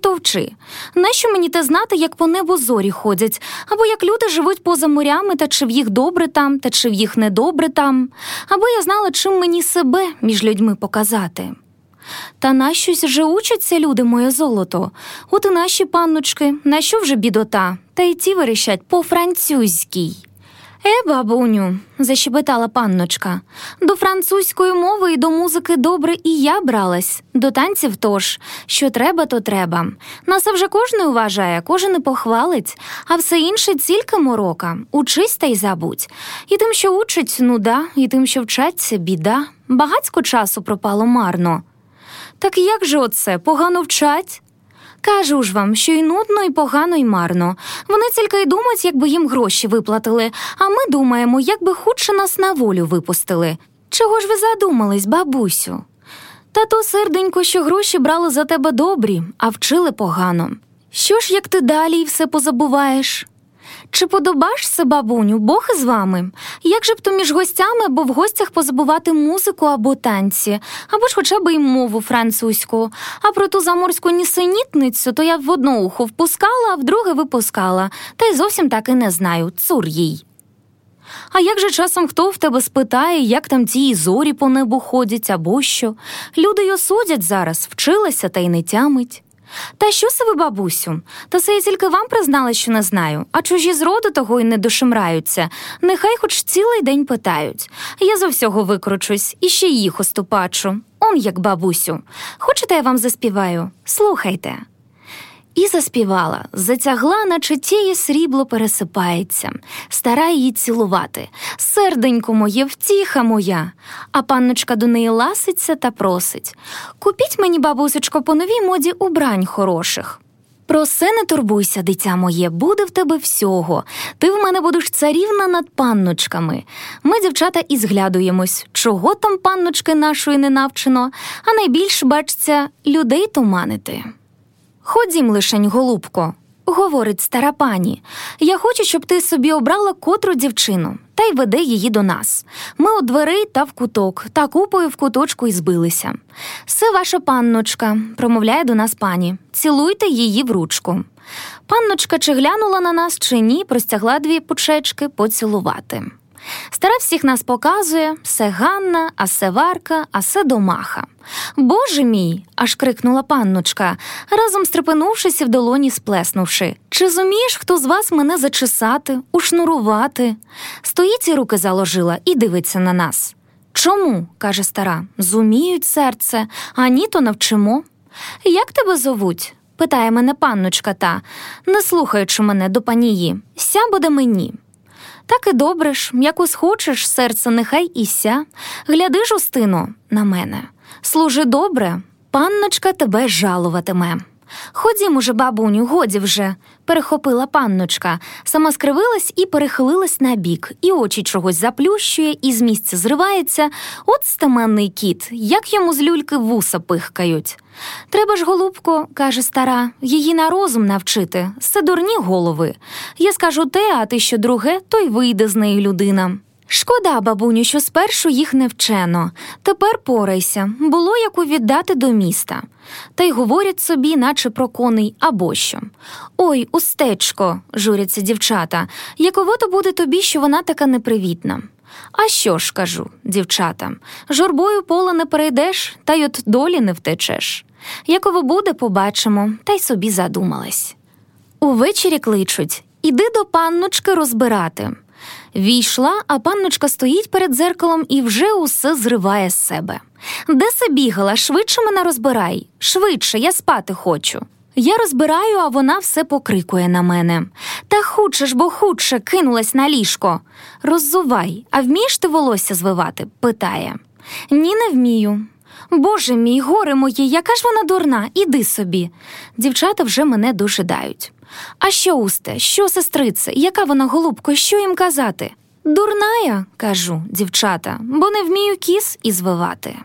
товчи. Нащо мені те знати, як по небу зорі ходять, або як люди живуть поза морями, та чи в їх добре там, та чи в їх недобре там, аби я знала, чим мені себе між людьми показати. Та нащось же учаться люди, моє золото. От і наші панночки, на що вже бідота, та й ті верещать по французькій. Е, бабуню, защебетала панночка, до французької мови і до музики добре і я бралась, до танців тож, що треба, то треба. Нас вже кожен уважає, кожен і похвалить, а все інше тільки морока, учись та й забудь. І тим, що учить, нуда, і тим, що вчаться, біда. Багацько часу пропало марно. Так як же оце погано вчать? Кажу ж вам, що й нудно, і погано, і марно. Вони тільки й думають, якби їм гроші виплатили, а ми думаємо, як би худше нас на волю випустили. Чого ж ви задумались, бабусю? Та то, серденько, що гроші брали за тебе добрі, а вчили погано. Що ж, як ти далі і все позабуваєш? Чи подобашся, бабуню, Бог із вами? Як же б то між гостями або в гостях позабувати музику або танці, або ж хоча б і мову французьку, а про ту заморську нісенітницю, то я в одну ухо впускала, а в друге випускала, та й зовсім так і не знаю, цур їй. А як же часом хто в тебе спитає, як там ті зорі по небу ходять, або що? Люди й осудять зараз, вчилася та й не тямить. Та що це ви, бабусю? Та це я тільки вам признала, що не знаю, а чужі з роду того й не дошимраються. Нехай хоч цілий день питають. Я за всього викручусь і ще їх оступачу. Он як бабусю. Хочете, я вам заспіваю? Слухайте. І заспівала, затягла, наче тіє срібло пересипається, стара її цілувати. Серденько моє, втіха моя. А панночка до неї ласиться та просить Купіть мені, бабусечко, по новій моді убрань хороших. Про все не турбуйся, дитя моє, буде в тебе всього. Ти в мене будеш царівна над панночками. Ми, дівчата, і зглядуємось, чого там панночки нашої не навчено, а найбільш бачться людей туманити. Ходім лишень, голубко, говорить стара пані. Я хочу, щоб ти собі обрала котру дівчину, та й веде її до нас. Ми у дверей та в куток, та купою в куточку і збилися. Це ваша панночка, промовляє до нас пані. Цілуйте її в ручку. Панночка чи глянула на нас, чи ні, простягла дві пучечки поцілувати. Стара всіх нас показує се Ганна, а се Варка, а се Домаха. Боже мій, аж крикнула панночка, разом стрепенувшись і в долоні сплеснувши. Чи зумієш хто з вас мене зачесати, ушнурувати? Стоїть і руки заложила і дивиться на нас. Чому? каже стара, зуміють серце, а ні, то навчимо. Як тебе зовуть? питає мене панночка та, не слухаючи мене до панії, ся буде мені. Так і добре ж, якось хочеш, серце, нехай і ся. Гляди, Жустино, на мене. Служи добре, панночка тебе жалуватиме. Ходім уже, бабуню, годі вже, перехопила панночка, сама скривилась і перехилилась на бік, і очі чогось заплющує, і з місця зривається. От стеменний кіт, як йому з люльки вуса пихкають. Треба ж, голубко, каже стара, її на розум навчити, це дурні голови. Я скажу те, а ти що друге, то й вийде з неї людина. Шкода, бабуню, що спершу їх не вчено. Тепер порайся, було яку віддати до міста. Та й говорять собі, наче про коней або що. Ой, устечко, журяться дівчата, яково то буде тобі, що вона така непривітна. А що ж кажу, дівчата, журбою поле не перейдеш, та й от долі не втечеш. Яково буде, побачимо, та й собі задумалась. Увечері кличуть іди до панночки розбирати. Війшла, а панночка стоїть перед дзеркалом і вже усе зриває з себе. Де се бігала, швидше мене розбирай, швидше, я спати хочу. Я розбираю, а вона все покрикує на мене. Та худше ж, бо худше кинулась на ліжко. Роззувай, а вмієш ти волосся звивати? питає. Ні, не вмію. Боже мій, горе моє, яка ж вона дурна, іди собі. Дівчата вже мене дожидають. А що, усте, що, сестрице, яка вона голубко, що їм казати? Дурная, кажу, дівчата, бо не вмію кіс і звивати.